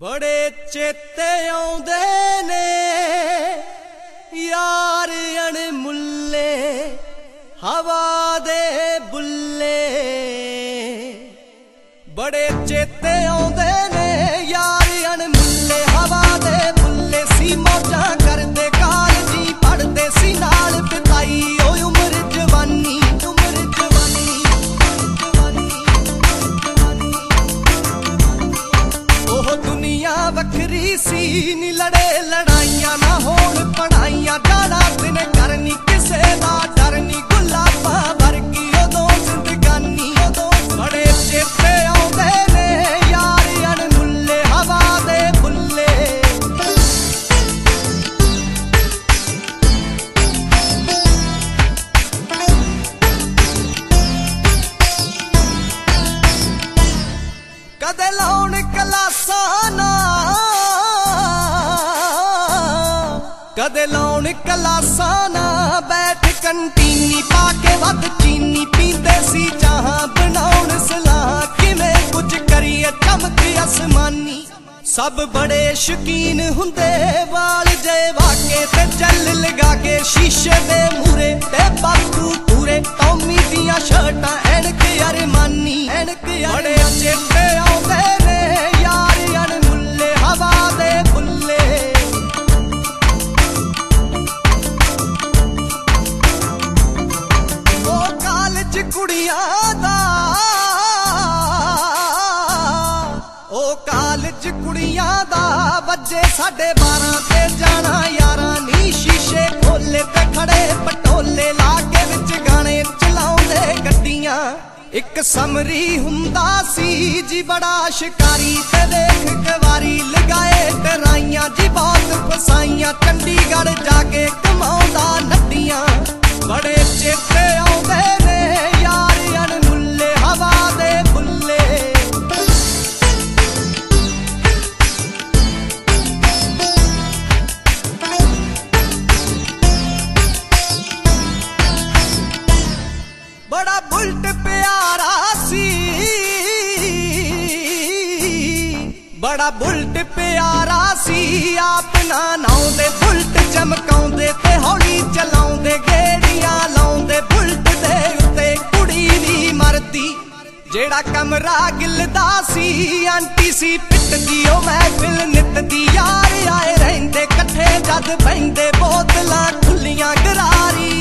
ਬੜੇ ਚੇਤੇ ਆਉਂਦੇ ਨੇ ਯਾਰ ਅਣਮੁੱਲੇ ਹਵਾ ਦੇ ਬੁੱਲੇ। ਬੜੇ ਚੇਤੇ ਕਲਾਸਾਂ ਨਾ ਕਦੇ ਲਾਉਣ ਕਲਾਸਾਂ ਨਾ ਬੈਠ ਕੰਟੀਨੀ ਪਾ ਕੇ ਵੱਧ ਚੀਨੀ ਪੀਂਦੇ ਸੀ ਚਾਹਾਂ। ਬਣਾਉਣ ਸਲਾਹ ਕਿਵੇਂ ਕੁਝ ਕਰੀਏ ਚਮਕ ਅਸਮਾਨੀ। ਸਭ ਬੜੇ ਸ਼ਕੀਨ ਹੁੰਦੇ, ਵਾਲ ਜੇ ਵਾਕੇ ਤੇ ਚੱਲ ਲਗਾ ਕੇ ਸ਼ੀਸ਼ੇ ਦੇ ਮੂਰੇ ਤੇ ਬਾਪੂ ਪੂਰੇ। ਟੌਮੀ ਦੀਆਂ ਸ਼ਰਟਾਂ ਐਨਕ ਅਰਮਾਨੀ, ਐਨਕ ਬੜੇ ਚੇਤੇ ਕੁੜੀਆਂ ਦਾ ਵੱਜੇ ਸਾਡੇ 12 ਤੇ ਜਾਣਾ ਯਾਰਾਂ ਨੀ, ਸ਼ੀਸ਼ੇ ਖੋਲੇ ਤੇ ਖੜੇ ਪਟੋਲੇ ਲਾ ਕੇ ਵਿੱਚ ਗਾਣੇ ਚਲਾਉਂਦੇ ਗੱਡੀਆਂ। ਇੱਕ ਸਮਰੀ ਹੁੰਦਾ ਸੀ ਜੀ ਬੜਾ ਸ਼ਿਕਾਰੀ ਤੇ ਦੇਖ ਕਵਾਰੀ ਲਗਾਏ ਤੇ ਰਾਈਆਂ ਜੀ ਬਹੁਤ ਫਸਾਈਆਂ, ਚੰਡੀਗੜ੍ਹ ਬੜਾ ਬੁਲਟ ਪਿਆਰਾ ਸੀ। ਆਪਣਾ ਨਾ ਨਾਉਂਦੇ ਬੁਲਟ ਚਮਕਾਉਂਦੇ ਤੇ ਹੌਲੀ ਚਲਾਉਂਦੇ, ਗੇੜੀਆਂ ਲਾਉਂਦੇ, ਬੁਲਟ ਦੇ ਉੱਤੇ ਕੁੜੀ ਵੀ ਮਰਦੀ। ਜਿਹੜਾ ਕਮਰਾ ਗਿਲਦਾ ਸੀ, ਆਂਟੀ ਸੀ ਪਿੱਟਦੀ, ਉਹ ਮਹਿਫਿਲ ਨਿੱਤਦੀ। ਯਾਰ ਆਏ ਰਹਿੰਦੇ, ਇਕੱਠੇ ਜਦ ਬੈਂਦੇ ਬੋਤਲਾਂ ਖੁੱਲੀਆਂ, ਗਰਾਰੀ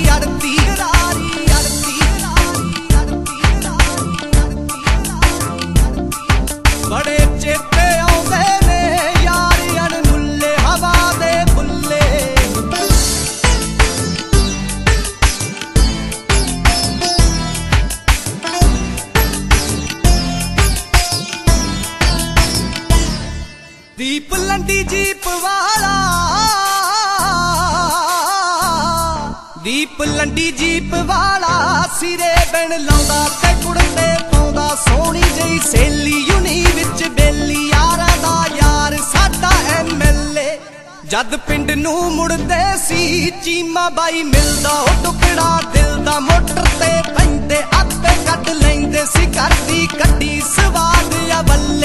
ਲੰਡੀ ਜੀਪ ਵਾਲਾ। ਦੀਪ ਲੰਡੀ ਜੀਪ ਵਾਲਾ ਸਿਰੇ ਬਣ ਲਾਉਂਦਾ ਤੇ ਕੁੜਤੇ ਪਾਉਂਦਾ। ਸੋਹਣੀ ਜਈ ਸੇਲੀ ਯੂਨੀ ਵਿੱਚ ਬੇਲੀ, ਯਾਰਾਂ ਦਾ ਯਾਰ ਸਾਡਾ ਐਮਐਲਏ ਜਦ ਪਿੰਡ ਨੂੰ ਮੁੜਦੇ ਸੀ, ਚੀਮਾ ਬਾਈ ਮਿਲਦਾ, ਉਹ ਟੁਕੜਾ ਦਿਲ ਦਾ ਮੋਟਰ ਤੇ ਪੈਂਦੇ, ਆਪੇ ਕੱਢ ਲੈਂਦੇ ਸੀ ਕਰਦੀ ਕੱਢੀ ਸਵਾਦ ਆ ਬੱਲੇ।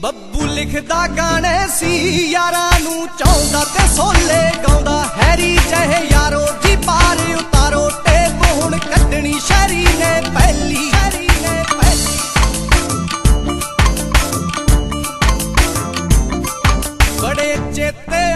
ਬੱਬੂ ਲਿਖਦਾ ਗਾਣੇ ਸੀ, ਯਾਰਾਂ ਨੂੰ ਚਾਹੁੰਦਾ ਤੇ ਸੋਲੇ ਗਾਉਂਦਾ। ਹੈਰੀ ਚਾਹੇ ਯਾਰੋ ਜੀ ਪਾਰ ਉਤਾਰੋ, ਟੇਪ ਹੁਣ ਕੱਢਣੀ ਸ਼ਰੀ ਨੇ ਪਹਿਲੀ। ਬੜੇ ਚੇਤੇ